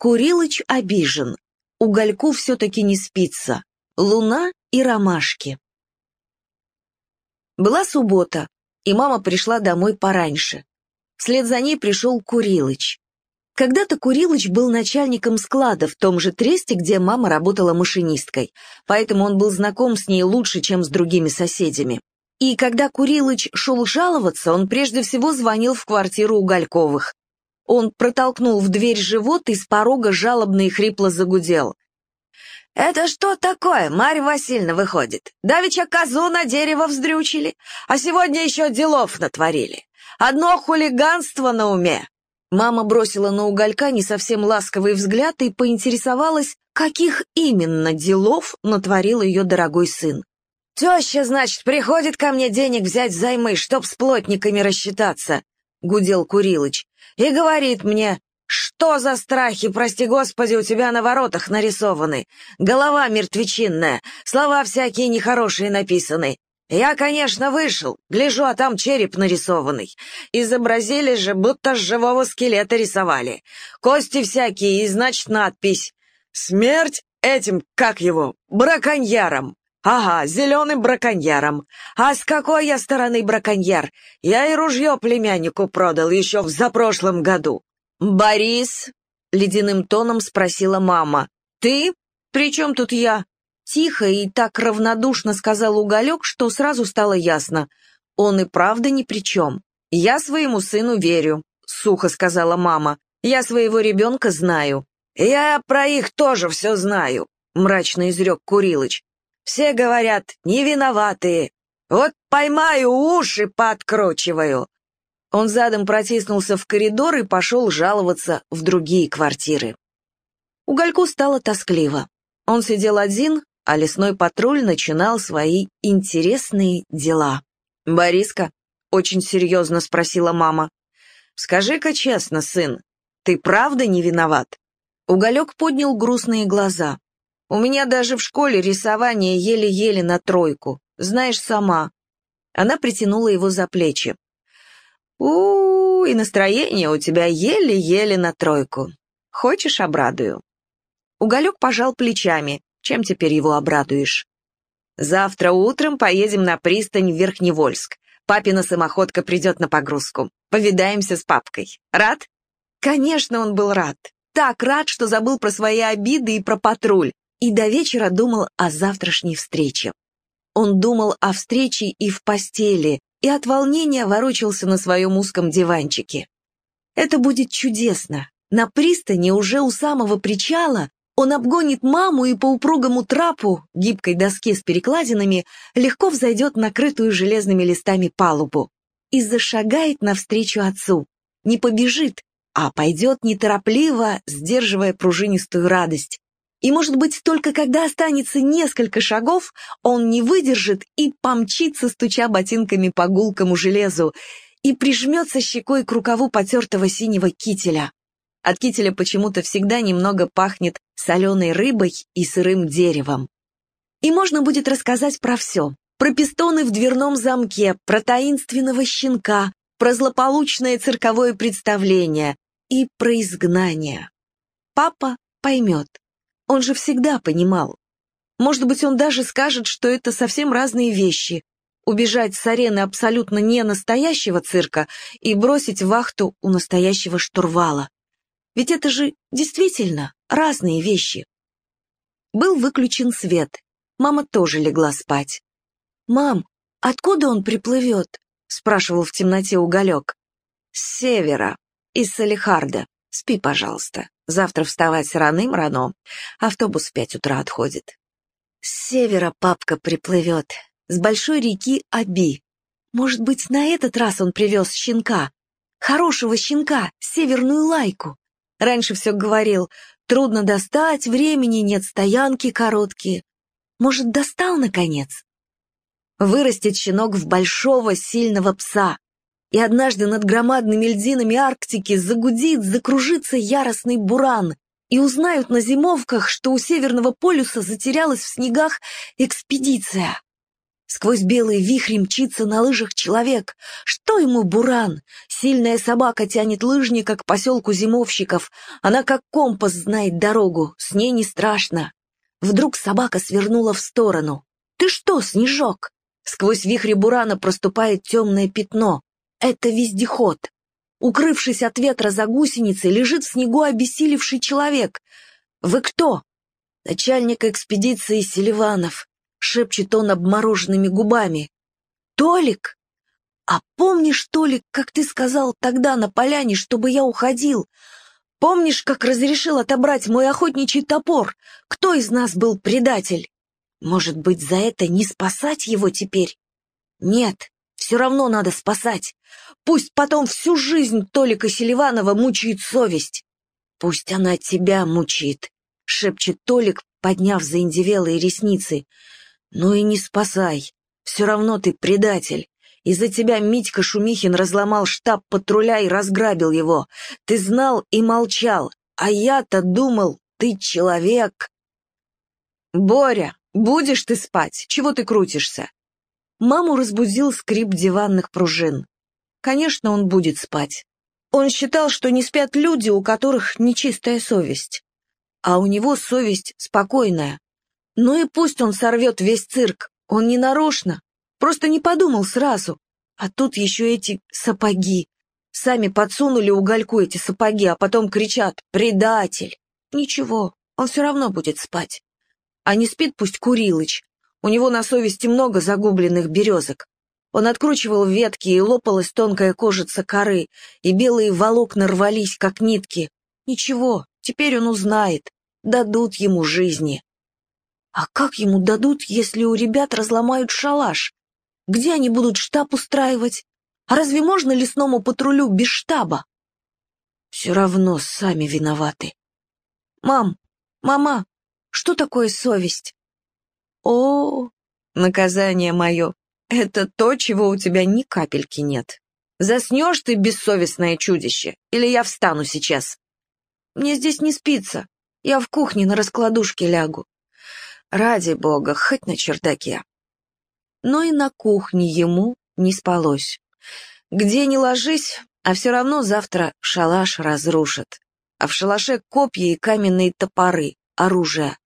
Курилыч обижен. Угольку все-таки не спится. Луна и ромашки. Была суббота, и мама пришла домой пораньше. Вслед за ней пришел Курилыч. Когда-то Курилыч был начальником склада в том же тресте, где мама работала машинисткой, поэтому он был знаком с ней лучше, чем с другими соседями. И когда Курилыч шел жаловаться, он прежде всего звонил в квартиру Угольковых. Он протолкнул в дверь живот и с порога жалобно и хрипло загудел. «Это что такое, Марья Васильевна выходит? Давеча козу на дерево вздрючили, а сегодня еще делов натворили. Одно хулиганство на уме!» Мама бросила на уголька не совсем ласковый взгляд и поинтересовалась, каких именно делов натворил ее дорогой сын. «Теща, значит, приходит ко мне денег взять взаймы, чтоб с плотниками рассчитаться», — гудел Курилыч, «и говорит мне, что за страхи, прости господи, у тебя на воротах нарисованы? Голова мертвечинная, слова всякие нехорошие написаны. Я, конечно, вышел, гляжу, а там череп нарисованный. Изобразили же, будто с живого скелета рисовали. Кости всякие, и, значит, надпись. «Смерть этим, как его, браконьярам». Ага, зеленым браконьяром. А с какой я стороны браконьяр? Я и ружье племяннику продал еще в запрошлом году. «Борис?» — ледяным тоном спросила мама. «Ты? При чем тут я?» Тихо и так равнодушно сказал Уголек, что сразу стало ясно. Он и правда ни при чем. «Я своему сыну верю», — сухо сказала мама. «Я своего ребенка знаю». «Я про их тоже все знаю», — мрачно изрек Курилыч. «Все говорят, не виноватые. Вот поймаю уши, подкручиваю. Он задом протиснулся в коридор и пошел жаловаться в другие квартиры. Угольку стало тоскливо. Он сидел один, а лесной патруль начинал свои интересные дела. «Бориска?» — очень серьезно спросила мама. «Скажи-ка честно, сын, ты правда не виноват?» Уголек поднял грустные глаза. «У меня даже в школе рисование еле-еле на тройку. Знаешь сама». Она притянула его за плечи у, и настроение у тебя еле-еле на тройку. Хочешь, обрадую?» Уголек пожал плечами. Чем теперь его обрадуешь? «Завтра утром поедем на пристань в Верхневольск. Папина самоходка придет на погрузку. Повидаемся с папкой. Рад?» Конечно, он был рад. Так рад, что забыл про свои обиды и про патруль. И до вечера думал о завтрашней встрече. Он думал о встрече и в постели, и от волнения ворочался на своем узком диванчике. Это будет чудесно. На пристани уже у самого причала он обгонит маму и по упругому трапу, гибкой доске с перекладинами, легко взойдет накрытую железными листами палубу и зашагает навстречу отцу. Не побежит, а пойдет неторопливо, сдерживая пружинистую радость. И, может быть, только когда останется несколько шагов, он не выдержит и помчится, стуча ботинками по гулкому железу, и прижмется щекой к рукаву потертого синего кителя. От кителя почему-то всегда немного пахнет соленой рыбой и сырым деревом. И можно будет рассказать про все. Про пистоны в дверном замке, про таинственного щенка, про злополучное цирковое представление и про изгнание. Папа поймет. Он же всегда понимал. Может быть, он даже скажет, что это совсем разные вещи. Убежать с арены абсолютно не настоящего цирка и бросить вахту у настоящего штурвала. Ведь это же действительно разные вещи. Был выключен свет. Мама тоже легла спать. «Мам, откуда он приплывет?» — спрашивал в темноте уголек. «С севера, из Салихарда. Спи, пожалуйста». Завтра вставать раным-рано. Автобус в пять утра отходит. С севера папка приплывет, с большой реки Аби. Может быть, на этот раз он привез щенка. Хорошего щенка, северную лайку. Раньше все говорил, трудно достать, времени нет, стоянки короткие. Может, достал, наконец? Вырастет щенок в большого, сильного пса, и однажды над громадными льдинами Арктики загудит, закружится яростный буран, и узнают на зимовках, что у Северного полюса затерялась в снегах экспедиция. Сквозь белый вихрь мчится на лыжах человек. Что ему буран? Сильная собака тянет лыжника к поселку зимовщиков. Она как компас знает дорогу, с ней не страшно. Вдруг собака свернула в сторону. «Ты что, Снежок?» Сквозь вихри бурана проступает темное пятно. Это вездеход. Укрывшись от ветра за гусеницей, лежит в снегу обессилевший человек. «Вы кто?» «Начальник экспедиции Селиванов», — шепчет он обмороженными губами. «Толик? А помнишь, Толик, как ты сказал тогда на поляне, чтобы я уходил? Помнишь, как разрешил отобрать мой охотничий топор? Кто из нас был предатель? Может быть, за это не спасать его теперь? Нет, все равно надо спасать. Пусть потом всю жизнь Толика Селиванова мучает совесть. Пусть она тебя мучает, шепчет Толик, подняв заиндевелые ресницы. Ну и не спасай. Все равно ты предатель. Из-за тебя Митька Шумихин разломал штаб патруля и разграбил его. Ты знал и молчал, а я-то думал, ты человек. Боря, будешь ты спать? Чего ты крутишься? Маму разбудил скрип диванных пружин. Конечно, он будет спать. Он считал, что не спят люди, у которых нечистая совесть. А у него совесть спокойная. Ну и пусть он сорвет весь цирк, он не нарочно, Просто не подумал сразу. А тут еще эти сапоги. Сами подсунули угольку эти сапоги, а потом кричат «Предатель!». Ничего, он все равно будет спать. А не спит пусть Курилыч. У него на совести много загубленных березок. Он откручивал ветки, и лопалась тонкая кожица коры, и белые волокна рвались, как нитки. Ничего, теперь он узнает. Дадут ему жизни. А как ему дадут, если у ребят разломают шалаш? Где они будут штаб устраивать? А разве можно лесному патрулю без штаба? Все равно сами виноваты. Мам, мама, что такое совесть? О, наказание мое, это то, чего у тебя ни капельки нет. Заснешь ты, бессовестное чудище, или я встану сейчас? Мне здесь не спится, я в кухне на раскладушке лягу. Ради бога, хоть на чердаке но и на кухне ему не спалось. Где ни ложись, а все равно завтра шалаш разрушат. А в шалаше копья и каменные топоры, оружие.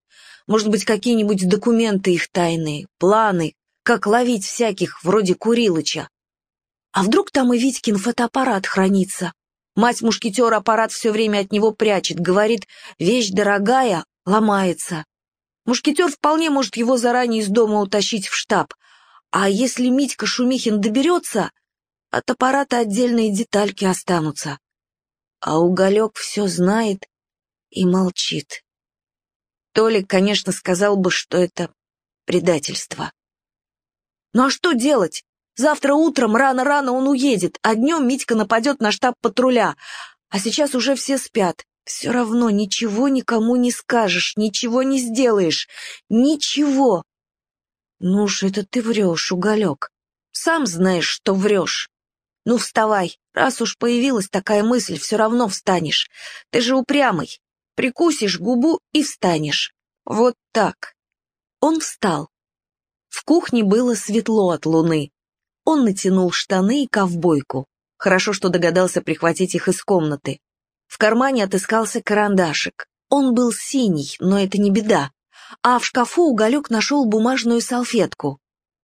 Может быть, какие-нибудь документы их тайные, планы, как ловить всяких, вроде Курилыча. А вдруг там и Витькин фотоаппарат хранится? Мать мушкетера аппарат все время от него прячет, говорит, вещь дорогая, ломается. Мушкетер вполне может его заранее из дома утащить в штаб, а если Митька Шумихин доберется, от аппарата отдельные детальки останутся. А Уголек все знает и молчит. Толик, конечно, сказал бы, что это предательство. Ну а что делать? Завтра утром рано-рано он уедет, а днем Митька нападет на штаб патруля. А сейчас уже все спят. Все равно ничего никому не скажешь, ничего не сделаешь. Ничего. «Ну уж это ты врешь, уголек. Сам знаешь, что врешь. Ну вставай, раз уж появилась такая мысль, все равно встанешь. Ты же упрямый. Прикусишь губу и встанешь. Вот так». Он встал. В кухне было светло от луны. Он натянул штаны и ковбойку. Хорошо, что догадался прихватить их из комнаты. В кармане отыскался карандашик. Он был синий, но это не беда а в шкафу Уголек нашел бумажную салфетку.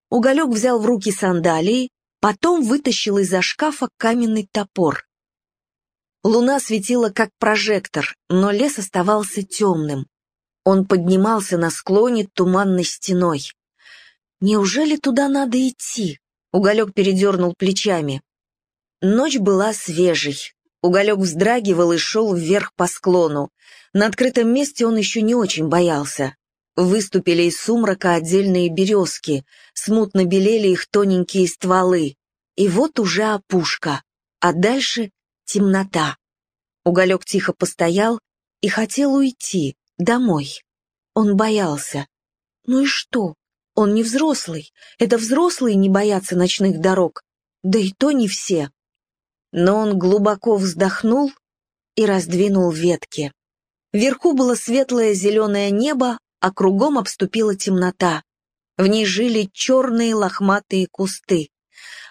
Уголек взял в руки сандалии, потом вытащил из-за шкафа каменный топор. Луна светила как прожектор, но лес оставался темным. Он поднимался на склоне туманной стеной. «Неужели туда надо идти?» Уголек передернул плечами. Ночь была свежей. Уголек вздрагивал и шел вверх по склону. На открытом месте он еще не очень боялся. Выступили из сумрака отдельные березки, смутно белели их тоненькие стволы. И вот уже опушка, а дальше темнота. Уголек тихо постоял и хотел уйти, домой. Он боялся. Ну и что? Он не взрослый. Это взрослые не боятся ночных дорог. Да и то не все. Но он глубоко вздохнул и раздвинул ветки. Вверху было светлое зеленое небо, а кругом обступила темнота. В ней жили черные лохматые кусты.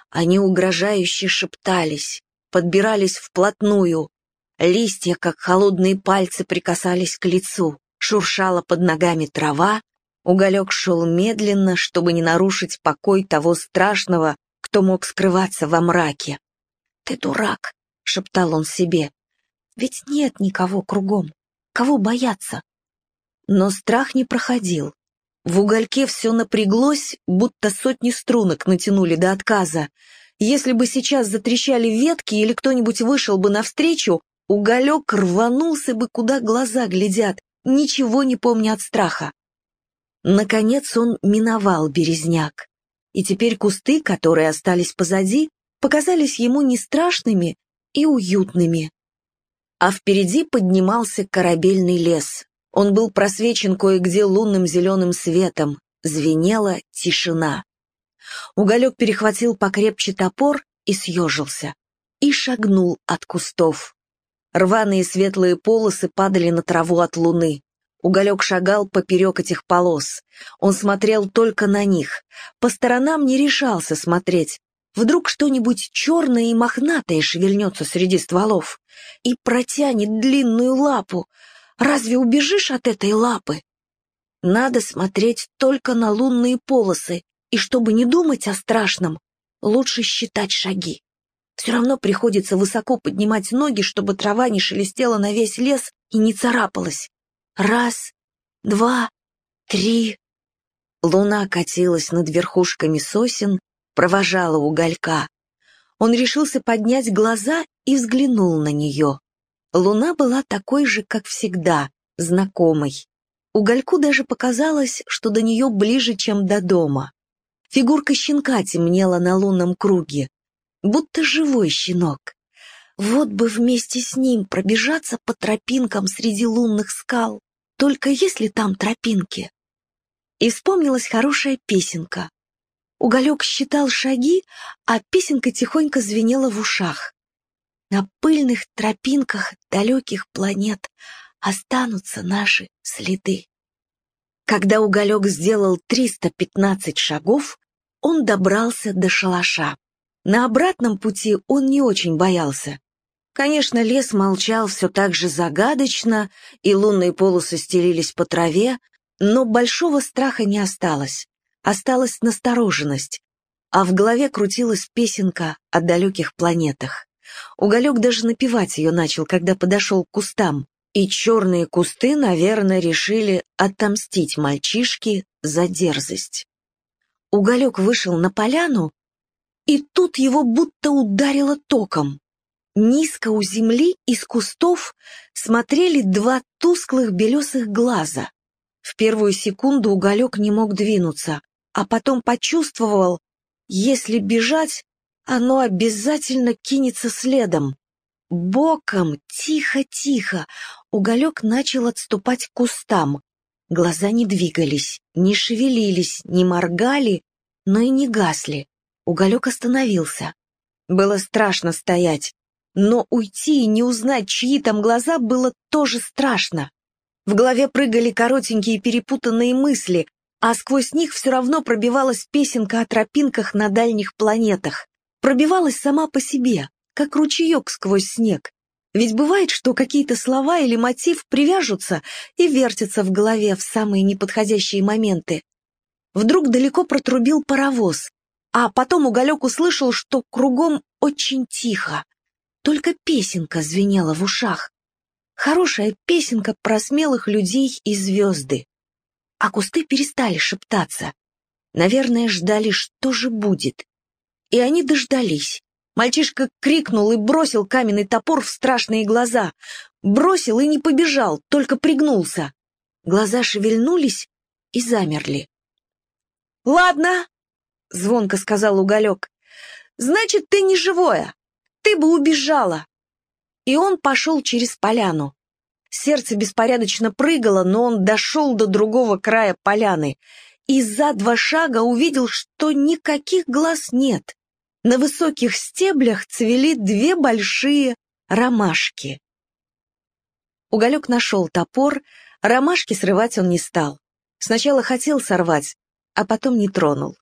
Они угрожающе шептались, подбирались вплотную. Листья, как холодные пальцы, прикасались к лицу. Шуршала под ногами трава. Уголек шел медленно, чтобы не нарушить покой того страшного, кто мог скрываться во мраке. «Ты дурак», — шептал он себе. «Ведь нет никого кругом. Кого бояться?» Но страх не проходил. В угольке все напряглось, будто сотни струнок натянули до отказа. Если бы сейчас затрещали ветки или кто-нибудь вышел бы навстречу, уголек рванулся бы, куда глаза глядят, ничего не помня от страха. Наконец он миновал березняк, и теперь кусты, которые остались позади, показались ему не страшными и уютными. А впереди поднимался корабельный лес, он был просвечен кое-где лунным зеленым светом, звенела тишина. Уголек перехватил покрепче топор и съежился. И шагнул от кустов. Рваные светлые полосы падали на траву от луны. Уголек шагал поперек этих полос. Он смотрел только на них. По сторонам не решался смотреть. Вдруг что-нибудь черное и мохнатое шевельнется среди стволов и протянет длинную лапу, Разве убежишь от этой лапы? Надо смотреть только на лунные полосы, и чтобы не думать о страшном, лучше считать шаги. Все равно приходится высоко поднимать ноги, чтобы трава не шелестела на весь лес и не царапалась. Раз, два, три. Луна катилась над верхушками сосен, провожала уголька. Он решился поднять глаза и взглянул на нее. Луна была такой же, как всегда, знакомой. Угольку даже показалось, что до нее ближе, чем до дома. Фигурка щенка темнела на лунном круге, будто живой щенок. Вот бы вместе с ним пробежаться по тропинкам среди лунных скал, только есть ли там тропинки? И вспомнилась хорошая песенка. Уголек считал шаги, а песенка тихонько звенела в ушах. На пыльных тропинках далеких планет останутся наши следы. Когда уголек сделал 315 шагов, он добрался до шалаша. На обратном пути он не очень боялся. Конечно, лес молчал все так же загадочно, и лунные полосы стелились по траве, но большого страха не осталось. Осталась настороженность, а в голове крутилась песенка о далеких планетах. Уголек даже напевать ее начал, когда подошел к кустам. И черные кусты, наверное, решили отомстить мальчишке за дерзость. Уголек вышел на поляну, и тут его будто ударило током. Низко у земли из кустов смотрели два тусклых белесых глаза. В первую секунду уголек не мог двинуться, а потом почувствовал, если бежать, оно обязательно кинется следом. Боком, тихо-тихо, уголек начал отступать к кустам. Глаза не двигались, не шевелились, не моргали, но и не гасли. Уголек остановился. Было страшно стоять, но уйти и не узнать, чьи там глаза, было тоже страшно. В голове прыгали коротенькие перепутанные мысли, а сквозь них все равно пробивалась песенка о тропинках на дальних планетах пробивалась сама по себе, как ручеек сквозь снег. Ведь бывает, что какие-то слова или мотив привяжутся и вертятся в голове в самые неподходящие моменты. Вдруг далеко протрубил паровоз, а потом уголек услышал, что кругом очень тихо. Только песенка звенела в ушах. Хорошая песенка про смелых людей и звезды. А кусты перестали шептаться. Наверное, ждали, что же будет. И они дождались. Мальчишка крикнул и бросил каменный топор в страшные глаза. Бросил и не побежал, только пригнулся. Глаза шевельнулись и замерли. «Ладно», — звонко сказал уголек, — «значит, ты не живое. Ты бы убежала». И он пошел через поляну. Сердце беспорядочно прыгало, но он дошел до другого края поляны и за два шага увидел, что никаких глаз нет. На высоких стеблях цвели две большие ромашки. Уголек нашел топор, ромашки срывать он не стал. Сначала хотел сорвать, а потом не тронул.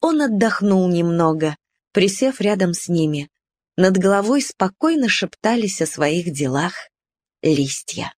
Он отдохнул немного, присев рядом с ними. Над головой спокойно шептались о своих делах листья.